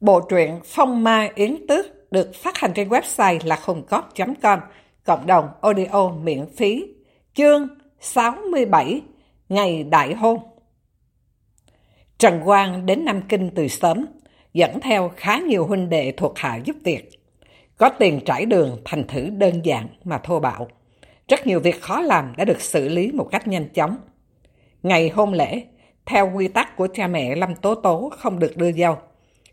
Bộ truyện Phong Ma Yến Tước được phát hành trên website là khungcót.com, cộng đồng audio miễn phí, chương 67, Ngày Đại Hôn. Trần Quang đến Nam Kinh từ sớm, dẫn theo khá nhiều huynh đệ thuộc hạ giúp việc. Có tiền trải đường thành thử đơn giản mà thô bạo. Rất nhiều việc khó làm đã được xử lý một cách nhanh chóng. Ngày hôn lễ, theo quy tắc của cha mẹ Lâm Tố Tố không được đưa dâu.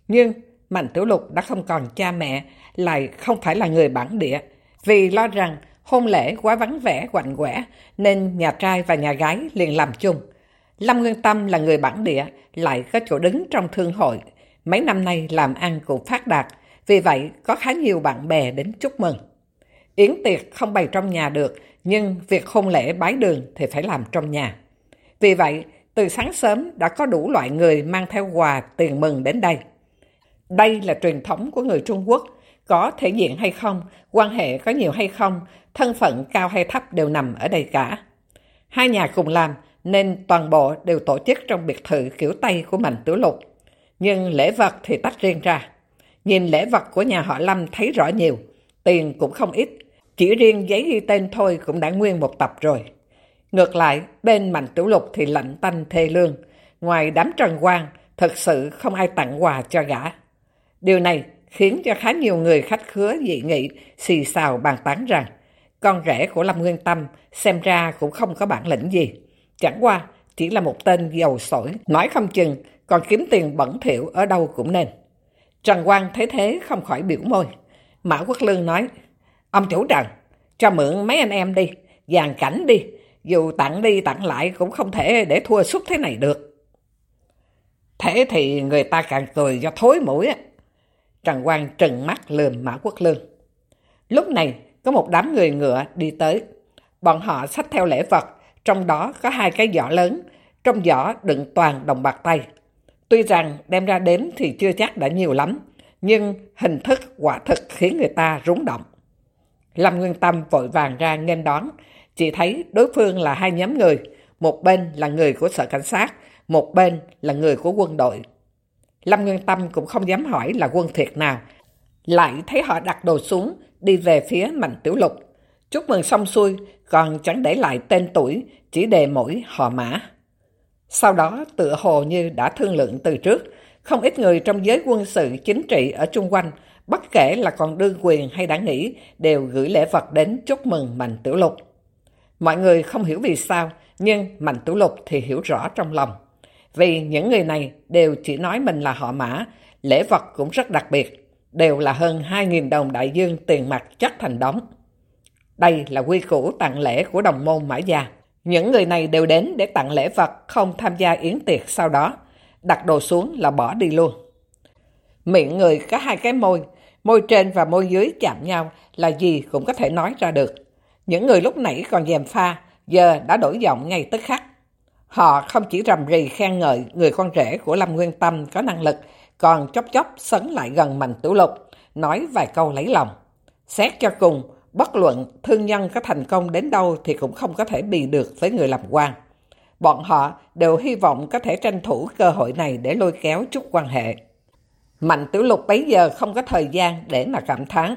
Nhưng Mạnh Tiểu Lục đã không còn cha mẹ, lại không phải là người bản địa, vì lo rằng hôn lễ quá vắng vẻ quạnh quẻ nên nhà trai và nhà gái liền làm chung. Lâm Nguyên Tâm là người bản địa, lại có chỗ đứng trong thương hội. Mấy năm nay làm ăn cũng phát đạt, vì vậy có khá nhiều bạn bè đến chúc mừng. Yến tiệc không bày trong nhà được, nhưng việc hôn lễ bái đường thì phải làm trong nhà. Vì vậy, từ sáng sớm đã có đủ loại người mang theo quà tiền mừng đến đây. Đây là truyền thống của người Trung Quốc, có thể diện hay không, quan hệ có nhiều hay không, thân phận cao hay thấp đều nằm ở đây cả. Hai nhà cùng làm nên toàn bộ đều tổ chức trong biệt thự kiểu Tây của Mạnh Tiểu Lục. Nhưng lễ vật thì tách riêng ra. Nhìn lễ vật của nhà họ Lâm thấy rõ nhiều, tiền cũng không ít. Chỉ riêng giấy ghi tên thôi cũng đã nguyên một tập rồi. Ngược lại, bên Mạnh Tiểu Lục thì lạnh tanh thê lương. Ngoài đám trần quan, thật sự không ai tặng quà cho gã. Điều này khiến cho khá nhiều người khách khứa dị nghị xì xào bàn tán rằng con rể của Lâm Nguyên Tâm xem ra cũng không có bản lĩnh gì. Chẳng qua chỉ là một tên giàu sổi, nói không chừng còn kiếm tiền bẩn thỉu ở đâu cũng nên. Trần Quang thấy thế không khỏi biểu môi. Mã Quốc Lương nói, ông chủ Trần, cho mượn mấy anh em đi, dàn cảnh đi, dù tặng đi tặng lại cũng không thể để thua suốt thế này được. Thế thì người ta càng cười cho thối mũi á. Trần Quang trừng mắt lườm Mã Quốc Lương. Lúc này, có một đám người ngựa đi tới. Bọn họ xách theo lễ vật, trong đó có hai cái giỏ lớn, trong giỏ đựng toàn đồng bạc tay. Tuy rằng đem ra đếm thì chưa chắc đã nhiều lắm, nhưng hình thức quả thực khiến người ta rúng động. Lâm Nguyên Tâm vội vàng ra nghênh đón, chỉ thấy đối phương là hai nhóm người, một bên là người của sở cảnh sát, một bên là người của quân đội. Lâm Nguyên Tâm cũng không dám hỏi là quân thiệt nào. Lại thấy họ đặt đồ xuống, đi về phía Mạnh Tiểu Lục. Chúc mừng xong xuôi, còn chẳng để lại tên tuổi, chỉ đề mỗi họ mã. Sau đó tựa hồ như đã thương lượng từ trước, không ít người trong giới quân sự chính trị ở chung quanh, bất kể là còn đương quyền hay đã nghỉ, đều gửi lễ vật đến chúc mừng Mạnh Tiểu Lục. Mọi người không hiểu vì sao, nhưng Mạnh Tiểu Lục thì hiểu rõ trong lòng. Vì những người này đều chỉ nói mình là họ mã, lễ vật cũng rất đặc biệt, đều là hơn 2.000 đồng đại dương tiền mặt chất thành đống. Đây là quy củ tặng lễ của đồng môn Mã Gia. Những người này đều đến để tặng lễ vật không tham gia yến tiệc sau đó. Đặt đồ xuống là bỏ đi luôn. Miệng người có hai cái môi, môi trên và môi dưới chạm nhau là gì cũng có thể nói ra được. Những người lúc nãy còn dèm pha, giờ đã đổi giọng ngay tức khắc. Họ không chỉ rầm rì khen ngợi người con rể của Lâm Nguyên Tâm có năng lực, còn chốc chốc sấn lại gần Mạnh Tiểu Lục, nói vài câu lấy lòng. Xét cho cùng, bất luận thương nhân có thành công đến đâu thì cũng không có thể bì được với người làm quan. Bọn họ đều hy vọng có thể tranh thủ cơ hội này để lôi kéo chút quan hệ. Mạnh Tiểu Lục bấy giờ không có thời gian để mà cảm thán.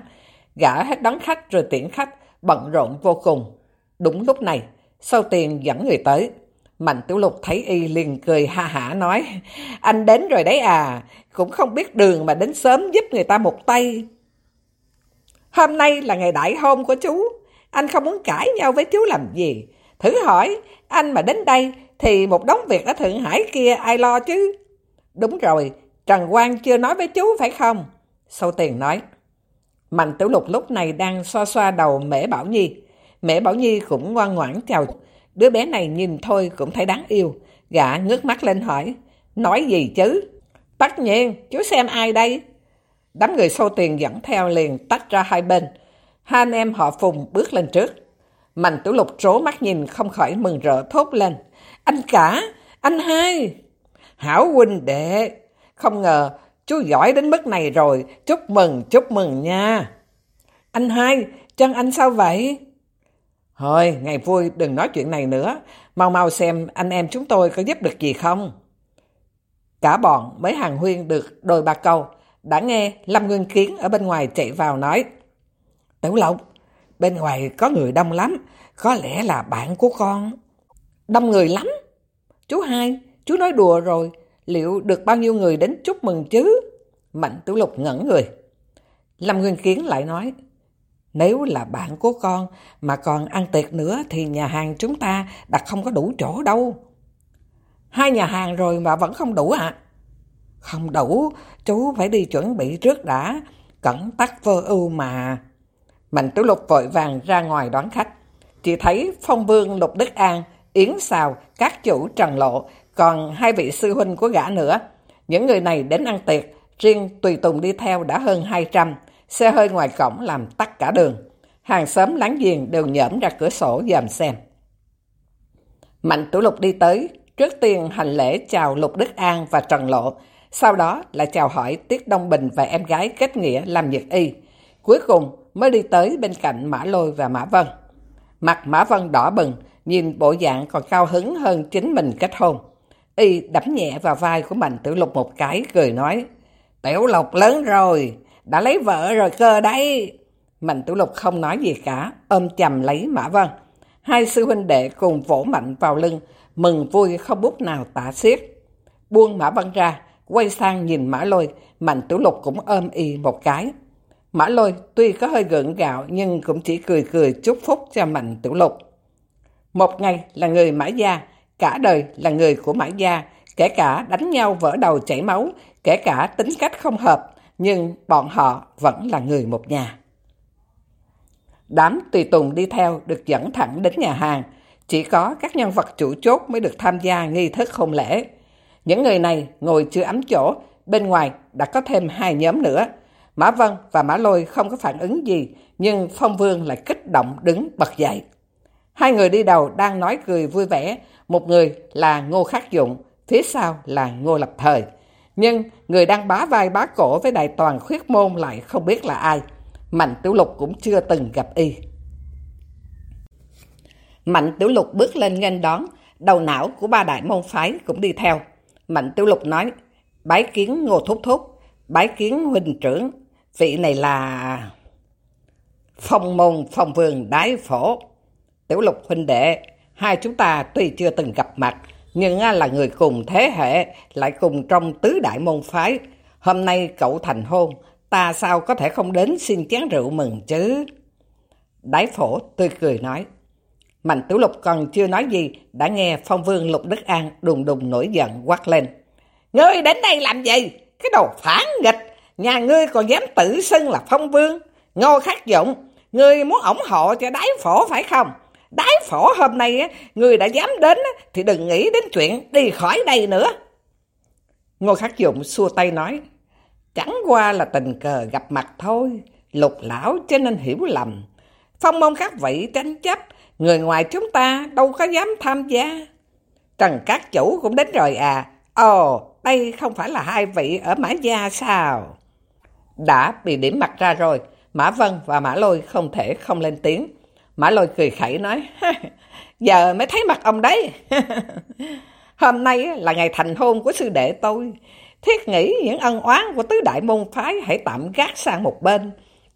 Gã hết đón khách rồi tiễn khách, bận rộn vô cùng. Đúng lúc này, sau tiền dẫn người tới. Mạnh Tiểu Lục thấy y liền cười ha hả nói, anh đến rồi đấy à, cũng không biết đường mà đến sớm giúp người ta một tay. Hôm nay là ngày đại hôn của chú, anh không muốn cãi nhau với chú làm gì. Thử hỏi, anh mà đến đây thì một đống việc ở Thượng Hải kia ai lo chứ? Đúng rồi, Trần Quang chưa nói với chú phải không? Sâu Tiền nói. Mạnh Tiểu Lục lúc này đang xoa xoa đầu Mễ Bảo Nhi. Mễ Bảo Nhi cũng ngoan ngoãn chào Đứa bé này nhìn thôi cũng thấy đáng yêu. Gã ngước mắt lên hỏi, nói gì chứ? Tất nhiên, chú xem ai đây? Đám người sâu tiền dẫn theo liền tách ra hai bên. Hai anh em họ Phùng bước lên trước. Mạnh tiểu lục trố mắt nhìn không khỏi mừng rỡ thốt lên. Anh cả, anh hai. Hảo huynh đệ, không ngờ chú giỏi đến mức này rồi, chúc mừng, chúc mừng nha. Anh hai, chân anh sao vậy? Thôi, ngày vui đừng nói chuyện này nữa, mau mau xem anh em chúng tôi có giúp được gì không. Cả bọn mới hàng huyên được đôi ba câu, đã nghe Lâm Nguyên Kiến ở bên ngoài chạy vào nói Tiểu Lộc, bên ngoài có người đông lắm, có lẽ là bạn của con. Đông người lắm. Chú hai, chú nói đùa rồi, liệu được bao nhiêu người đến chúc mừng chứ? Mạnh Tiểu Lục ngẩn người. Lâm Nguyên Kiến lại nói, nếu là bạn của con mà còn ăn tiệc nữa thì nhà hàng chúng ta đặt không có đủ chỗ đâu. Hai nhà hàng rồi mà vẫn không đủ ạ. À? Không đủ, chú phải đi chuẩn bị trước đã. Cẩn tắc vơ ưu mà. Mạnh Tiểu Lục vội vàng ra ngoài đón khách. Chỉ thấy Phong Vương Lục Đức An, Yến xào các chủ Trần Lộ, còn hai vị sư huynh của gã nữa. Những người này đến ăn tiệc, riêng Tùy Tùng đi theo đã hơn 200, xe hơi ngoài cổng làm tắt cả đường. Hàng xóm láng giềng đều nhỡm ra cửa sổ dòm xem. Mạnh Tiểu Lục đi tới, trước tiên hành lễ chào Lục Đức An và Trần Lộ, sau đó là chào hỏi Tiết Đông Bình và em gái kết nghĩa làm nhật y. Cuối cùng mới đi tới bên cạnh Mã Lôi và Mã Vân. Mặt Mã Vân đỏ bừng, nhìn bộ dạng còn cao hứng hơn chính mình kết hôn. Y đấm nhẹ vào vai của Mạnh Tiểu Lục một cái, cười nói, Tiểu Lục lớn rồi, đã lấy vợ rồi cơ đấy. Mạnh Tiểu Lục không nói gì cả, ôm chầm lấy Mã Vân. Hai sư huynh đệ cùng vỗ mạnh vào lưng, mừng vui không bút nào tả xiết. Buông Mã Vân ra, quay sang nhìn Mã Lôi, Mạnh Tiểu Lục cũng ôm y một cái. Mã Lôi tuy có hơi gượng gạo nhưng cũng chỉ cười cười chúc phúc cho Mạnh Tiểu Lục. Một ngày là người Mã Gia, cả đời là người của Mã Gia, kể cả đánh nhau vỡ đầu chảy máu, kể cả tính cách không hợp, nhưng bọn họ vẫn là người một nhà. Đám tùy tùng đi theo được dẫn thẳng đến nhà hàng, chỉ có các nhân vật chủ chốt mới được tham gia nghi thức hôn lễ. Những người này ngồi chưa ấm chỗ, bên ngoài đã có thêm hai nhóm nữa. Mã Vân và Mã Lôi không có phản ứng gì, nhưng Phong Vương lại kích động đứng bật dậy. Hai người đi đầu đang nói cười vui vẻ, một người là Ngô Khắc Dụng, phía sau là Ngô Lập Thời. Nhưng người đang bá vai bá cổ với đại toàn khuyết môn lại không biết là ai. Mạnh Tiểu Lục cũng chưa từng gặp y. Mạnh Tiểu Lục bước lên nghênh đón, đầu não của ba đại môn phái cũng đi theo. Mạnh Tiểu Lục nói, bái kiến Ngô Thúc Thúc, bái kiến huynh trưởng, vị này là... Phong môn phong vườn đái phổ. Tiểu Lục huynh đệ, hai chúng ta tuy chưa từng gặp mặt, nhưng là người cùng thế hệ, lại cùng trong tứ đại môn phái. Hôm nay cậu thành hôn, ta sao có thể không đến xin chén rượu mừng chứ? Đái phổ tươi cười nói. Mạnh Tiểu Lục còn chưa nói gì, đã nghe phong vương Lục Đức An đùng đùng nổi giận quát lên. Ngươi đến đây làm gì? Cái đồ phản nghịch, nhà ngươi còn dám tự xưng là phong vương. Ngô khắc dụng, ngươi muốn ủng hộ cho đái phổ phải không? Đái phổ hôm nay, người đã dám đến thì đừng nghĩ đến chuyện đi khỏi đây nữa. Ngô khắc dụng xua tay nói, chẳng qua là tình cờ gặp mặt thôi, lục lão cho nên hiểu lầm. Phong môn các vị tranh chấp, người ngoài chúng ta đâu có dám tham gia. Trần các chủ cũng đến rồi à, ồ, đây không phải là hai vị ở Mã Gia sao? Đã bị điểm mặt ra rồi, Mã Vân và Mã Lôi không thể không lên tiếng. Mã Lôi cười khẩy nói, giờ mới thấy mặt ông đấy. Hôm nay là ngày thành hôn của sư đệ tôi. Thiết nghĩ những ân oán của tứ đại môn phái hãy tạm gác sang một bên.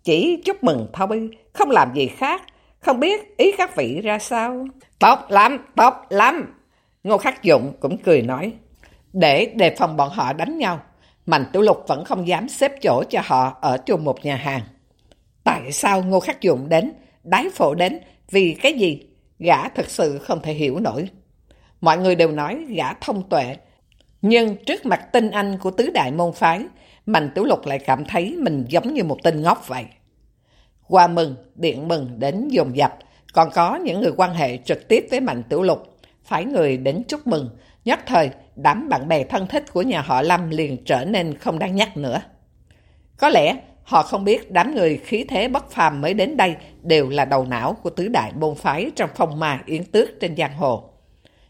Chỉ chúc mừng thôi, không làm gì khác. Không biết ý các vị ra sao? Tốt lắm, tốt lắm. Ngô Khắc Dụng cũng cười nói. Để đề phòng bọn họ đánh nhau, Mạnh Tiểu Lục vẫn không dám xếp chỗ cho họ ở chung một nhà hàng. Tại sao Ngô Khắc Dụng đến, đái phổ đến, vì cái gì? Gã thật sự không thể hiểu nổi. Mọi người đều nói gã thông tuệ, nhưng trước mặt tinh anh của tứ đại môn phái, Mạnh Tiểu Lục lại cảm thấy mình giống như một tên ngốc vậy. Qua mừng, điện mừng đến dồn dập, còn có những người quan hệ trực tiếp với Mạnh Tiểu Lục, phải người đến chúc mừng, nhất thời đám bạn bè thân thích của nhà họ Lâm liền trở nên không đáng nhắc nữa. Có lẽ họ không biết đám người khí thế bất phàm mới đến đây đều là đầu não của tứ đại môn phái trong phong ma yến tước trên giang hồ.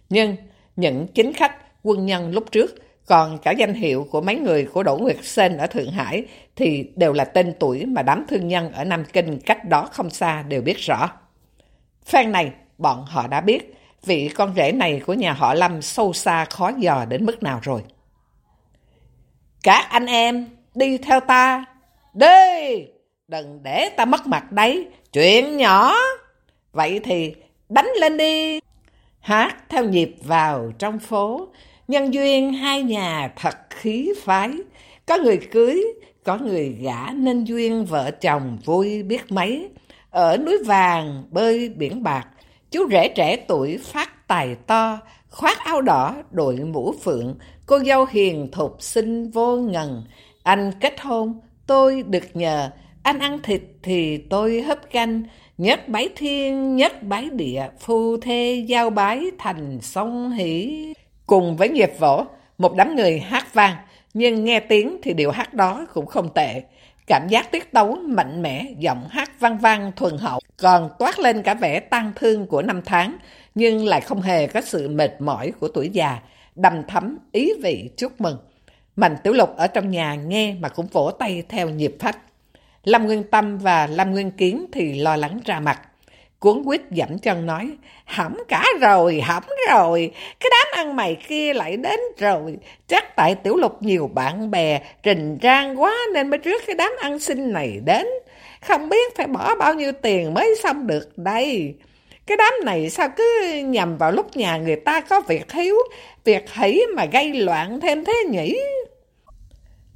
Nhưng những chính khách, quân nhân lúc trước, còn cả danh hiệu của mấy người của Đỗ Nguyệt Sên ở Thượng Hải thì đều là tên tuổi mà đám thương nhân ở Nam Kinh cách đó không xa đều biết rõ. Phan này, bọn họ đã biết vị con rể này của nhà họ Lâm sâu xa khó dò đến mức nào rồi. Các anh em, đi theo ta. Đi! Đừng để ta mất mặt đấy, chuyện nhỏ. Vậy thì đánh lên đi. Hát theo nhịp vào trong phố, nhân duyên hai nhà thật khí phái. Có người cưới, có người gả nên duyên vợ chồng vui biết mấy. Ở núi vàng bơi biển bạc, chú rể trẻ tuổi phát tài to, khoác áo đỏ đội mũ phượng, cô dâu hiền thục xinh vô ngần. Anh kết hôn, tôi được nhờ, anh ăn thịt thì tôi hấp canh, nhất bái thiên, nhất bái địa, phu thê giao bái thành sông hỷ. Cùng với nghiệp võ, một đám người hát vang, nhưng nghe tiếng thì điều hát đó cũng không tệ. Cảm giác tiết tấu mạnh mẽ, giọng hát vang vang thuần hậu, còn toát lên cả vẻ tang thương của năm tháng, nhưng lại không hề có sự mệt mỏi của tuổi già, đầm thấm ý vị chúc mừng. Mạnh Tiểu Lục ở trong nhà nghe mà cũng vỗ tay theo nhịp phách. Lâm Nguyên Tâm và Lâm Nguyên Kiến thì lo lắng ra mặt. Cuốn quýt dẫm chân nói, hỏng cả rồi, hỏng rồi, cái đám ăn mày kia lại đến rồi. Chắc tại Tiểu Lục nhiều bạn bè, trình trang quá nên mới rước cái đám ăn xin này đến. Không biết phải bỏ bao nhiêu tiền mới xong được đây. Cái đám này sao cứ nhầm vào lúc nhà người ta có việc hiếu, việc hỷ mà gây loạn thêm thế nhỉ?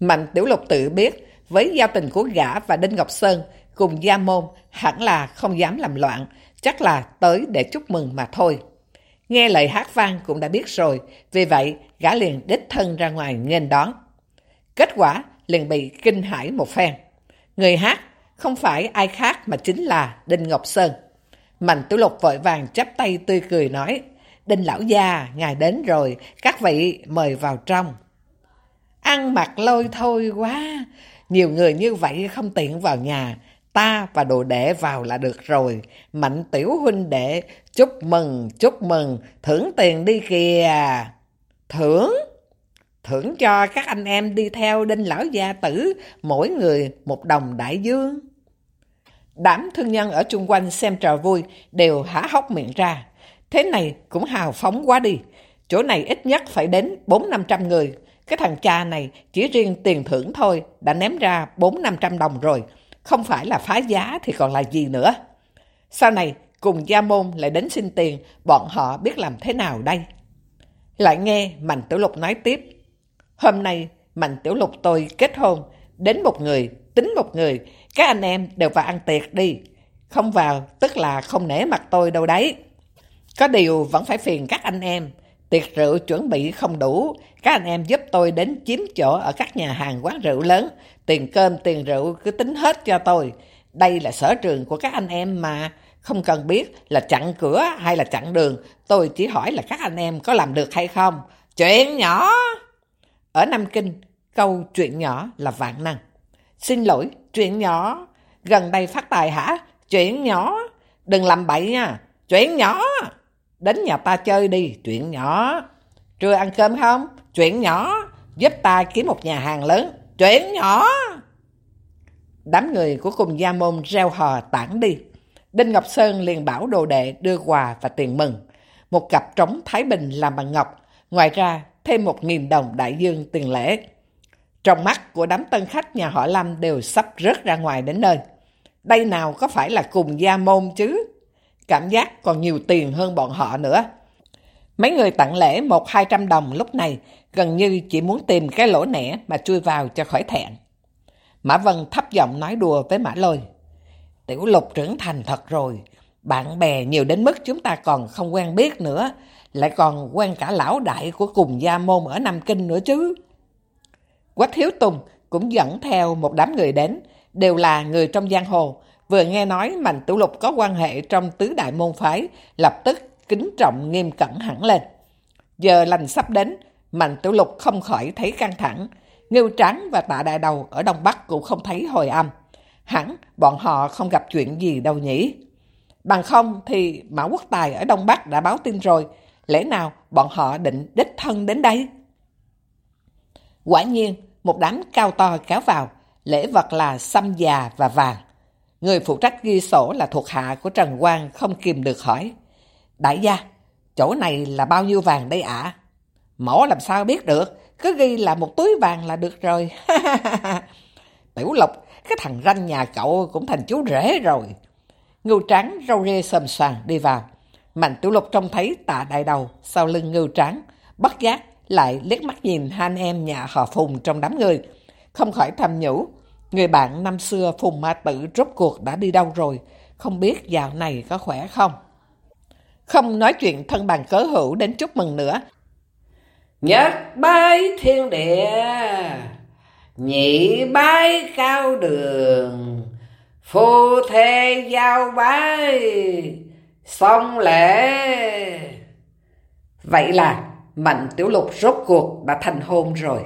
Mạnh Tiểu Lục tự biết, với giao tình của gã và Đinh Ngọc Sơn cùng Gia Môn hẳn là không dám làm loạn, chắc là tới để chúc mừng mà thôi. Nghe lời hát vang cũng đã biết rồi, vì vậy gã liền đích thân ra ngoài nghênh đón. Kết quả liền bị kinh hãi một phen. Người hát không phải ai khác mà chính là Đinh Ngọc Sơn. Mạnh Tiểu Lục vội vàng chắp tay tươi cười nói, Đinh Lão Gia, ngài đến rồi, các vị mời vào trong. Ăn mặc lôi thôi quá, nhiều người như vậy không tiện vào nhà, ta và đồ đệ vào là được rồi. Mạnh tiểu huynh đệ, chúc mừng, chúc mừng, thưởng tiền đi kìa. Thưởng? Thưởng cho các anh em đi theo đinh lão gia tử, mỗi người một đồng đại dương. Đám thương nhân ở chung quanh xem trò vui đều há hốc miệng ra. Thế này cũng hào phóng quá đi. Chỗ này ít nhất phải đến 4-500 người. Cái thằng cha này chỉ riêng tiền thưởng thôi đã ném ra 4-500 đồng rồi. Không phải là phá giá thì còn là gì nữa. Sau này cùng gia môn lại đến xin tiền, bọn họ biết làm thế nào đây? Lại nghe Mạnh Tiểu Lục nói tiếp. Hôm nay Mạnh Tiểu Lục tôi kết hôn, đến một người, tính một người, các anh em đều vào ăn tiệc đi. Không vào tức là không nể mặt tôi đâu đấy. Có điều vẫn phải phiền các anh em. Tiệc rượu chuẩn bị không đủ, các anh em giúp tôi đến chiếm chỗ ở các nhà hàng quán rượu lớn. Tiền cơm, tiền rượu cứ tính hết cho tôi. Đây là sở trường của các anh em mà. Không cần biết là chặn cửa hay là chặn đường. Tôi chỉ hỏi là các anh em có làm được hay không. Chuyện nhỏ! Ở Nam Kinh, câu chuyện nhỏ là vạn năng. Xin lỗi, chuyện nhỏ. Gần đây phát tài hả? Chuyện nhỏ. Đừng làm bậy nha. Chuyện nhỏ. Đến nhà ta chơi đi, chuyện nhỏ. Trưa ăn cơm không? Chuyện nhỏ. Giúp ta kiếm một nhà hàng lớn. Chuyện nhỏ. Đám người của cùng gia môn reo hò tản đi. Đinh Ngọc Sơn liền bảo đồ đệ đưa quà và tiền mừng. Một cặp trống Thái Bình làm bằng ngọc. Ngoài ra, thêm một nghìn đồng đại dương tiền lễ. Trong mắt của đám tân khách nhà họ Lâm đều sắp rớt ra ngoài đến nơi. Đây nào có phải là cùng gia môn chứ? Cảm giác còn nhiều tiền hơn bọn họ nữa. Mấy người tặng lễ một hai trăm đồng lúc này gần như chỉ muốn tìm cái lỗ nẻ mà chui vào cho khỏi thẹn. Mã Vân thấp giọng nói đùa với Mã Lôi. Tiểu lục trưởng thành thật rồi. Bạn bè nhiều đến mức chúng ta còn không quen biết nữa. Lại còn quen cả lão đại của cùng gia môn ở Nam Kinh nữa chứ. Quách Hiếu Tùng cũng dẫn theo một đám người đến, đều là người trong giang hồ. Vừa nghe nói Mạnh Tiểu Lục có quan hệ trong tứ đại môn phái, lập tức kính trọng nghiêm cẩn hẳn lên. Giờ lành sắp đến, Mạnh Tiểu Lục không khỏi thấy căng thẳng. Ngưu Tráng và Tạ Đại Đầu ở Đông Bắc cũng không thấy hồi âm. Hẳn bọn họ không gặp chuyện gì đâu nhỉ. Bằng không thì Mã Quốc Tài ở Đông Bắc đã báo tin rồi. Lẽ nào bọn họ định đích thân đến đây? Quả nhiên, một đám cao to kéo vào, lễ vật là xăm già và vàng. Người phụ trách ghi sổ là thuộc hạ của Trần Quang không kìm được hỏi. Đại gia, chỗ này là bao nhiêu vàng đây ạ? À? Mổ làm sao biết được, cứ ghi là một túi vàng là được rồi. Tiểu Lộc, cái thằng ranh nhà cậu cũng thành chú rể rồi. Ngưu tráng râu rê sầm soàn đi vào. Mạnh Tiểu Lục trông thấy tạ đại đầu sau lưng ngưu tráng, bất giác lại liếc mắt nhìn hai anh em nhà họ Phùng trong đám người. Không khỏi thầm nhủ, người bạn năm xưa Phùng Ma Tử rốt cuộc đã đi đâu rồi, không biết dạo này có khỏe không. Không nói chuyện thân bằng cớ hữu đến chúc mừng nữa. Nhất bái thiên địa, nhị bái cao đường, phu thê giao bái, xong lễ. Vậy là Mạnh Tiểu Lục rốt cuộc đã thành hôn rồi.